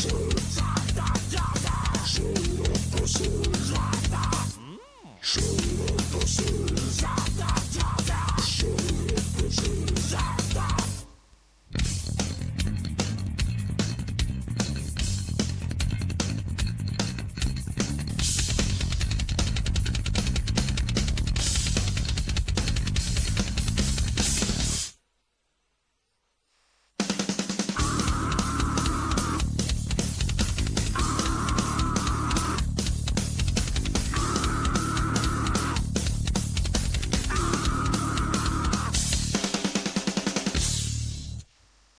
Shut up the